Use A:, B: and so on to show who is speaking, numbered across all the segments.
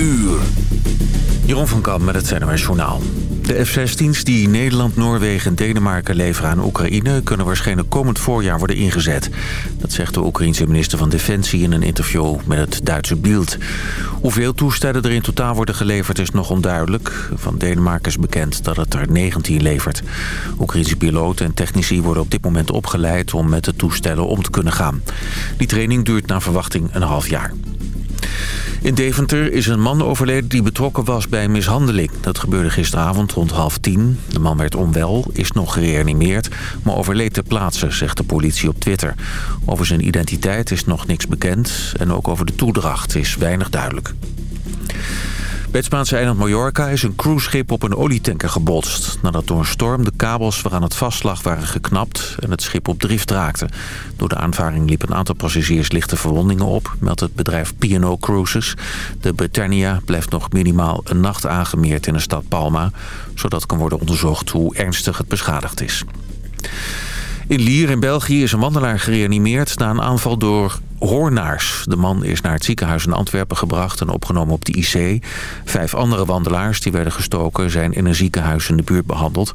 A: uur. Jeroen van Kamp met het NOS Journaal. De F-16's die Nederland, Noorwegen en Denemarken leveren aan Oekraïne... kunnen waarschijnlijk komend voorjaar worden ingezet. Dat zegt de Oekraïense minister van Defensie in een interview met het Duitse Bild. Hoeveel toestellen er in totaal worden geleverd is nog onduidelijk. Van Denemarken is bekend dat het er 19 levert. Oekraïense piloten en technici worden op dit moment opgeleid... om met de toestellen om te kunnen gaan. Die training duurt naar verwachting een half jaar. In Deventer is een man overleden die betrokken was bij mishandeling. Dat gebeurde gisteravond rond half tien. De man werd onwel, is nog gereanimeerd, maar overleed ter plaatse, zegt de politie op Twitter. Over zijn identiteit is nog niks bekend en ook over de toedracht is weinig duidelijk. Bij Spaanse eiland Mallorca is een cruiseschip op een olietanker gebotst... nadat door een storm de kabels waaraan het vastlag waren geknapt... en het schip op drift raakte. Door de aanvaring liep een aantal passagiers lichte verwondingen op... meldt het bedrijf P&O Cruises. De Britannia blijft nog minimaal een nacht aangemeerd in de stad Palma... zodat kan worden onderzocht hoe ernstig het beschadigd is. In Lier in België is een wandelaar gereanimeerd na een aanval door hoornaars. De man is naar het ziekenhuis in Antwerpen gebracht en opgenomen op de IC. Vijf andere wandelaars die werden gestoken zijn in een ziekenhuis in de buurt behandeld.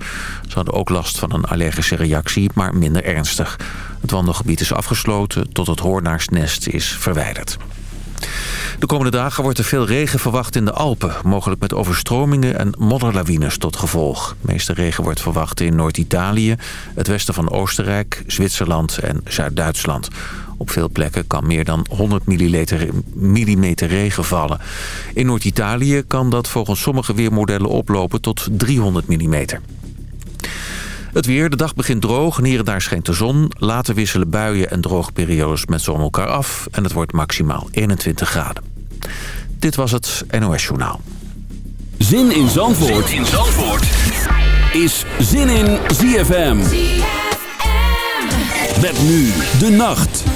A: Ze hadden ook last van een allergische reactie, maar minder ernstig. Het wandelgebied is afgesloten tot het hoornaarsnest is verwijderd. De komende dagen wordt er veel regen verwacht in de Alpen. Mogelijk met overstromingen en modderlawines tot gevolg. De meeste regen wordt verwacht in Noord-Italië, het westen van Oostenrijk, Zwitserland en Zuid-Duitsland. Op veel plekken kan meer dan 100 mm regen vallen. In Noord-Italië kan dat volgens sommige weermodellen oplopen tot 300 mm. Het weer, de dag begint droog en hier en daar schijnt de zon. Later wisselen buien en droge periodes met zon elkaar af. En het wordt maximaal 21 graden. Dit was het NOS Journaal.
B: Zin in Zandvoort, zin in Zandvoort. is Zin in ZFM. ZFM. Met nu de nacht.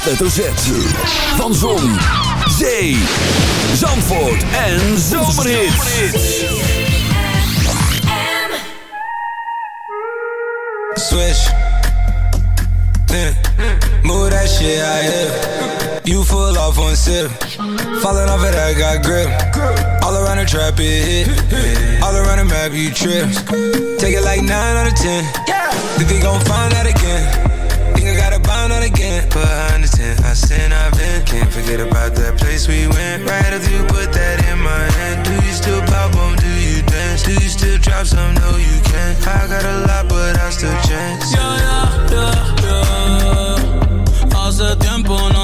C: hoofdletter Z. Van Zon, Zee, Zandvoort en Zomerhits.
D: Switch. Yeah. Move that shit out here. You full off one sip. Falling off it, I got grip. All around the trap, it hit. All around the map, you trip. Take it like 9 out of 10. Think they gon' find that again Think I gotta bond out again, but I understand. I sin, I've been. Can't forget about that place we went. Right if you put that in my hand. Do you still pop on? Do you dance? Do you still drop some? No, you can't. I got a lot, but I still chance.
E: Yeah, yeah, yeah, yeah. Hace tiempo no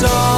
C: door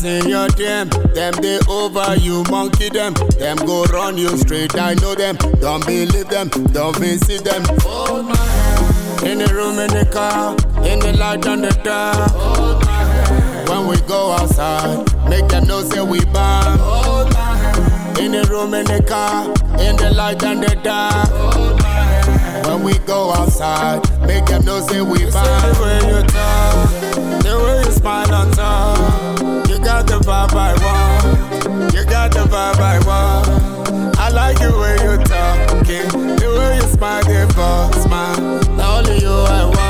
F: senior them, them they over you, monkey them. Them go run you straight, I know them. Don't believe them, don't visit them. Hold my hand. In the room, in the car, in the light and the dark. Hold my hand. When we go outside, make them know say we bad. Hold my hand. In the room, in the car, in the light and the dark. Hold my hand. When we go outside, make them know say we bomb. The way you talk, the way you smile on top vibe I want. You got the vibe I want. I like the way you talking, the way you smile, give smile. Only you I want.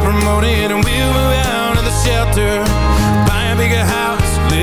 G: Promoted. And we'll move out of the shelter. Buy a bigger house,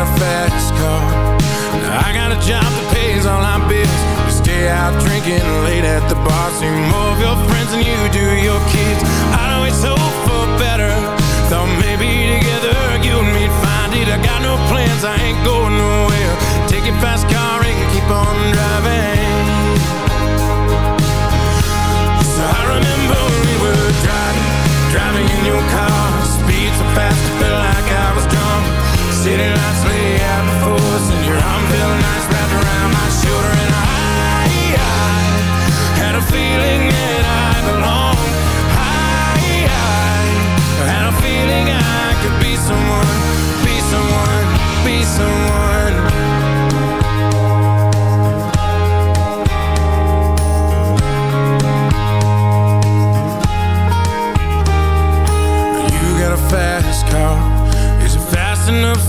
G: A fast car. I got a job that pays all our bills. We stay out drinking late at the bar. See more of your friends than you do your kids.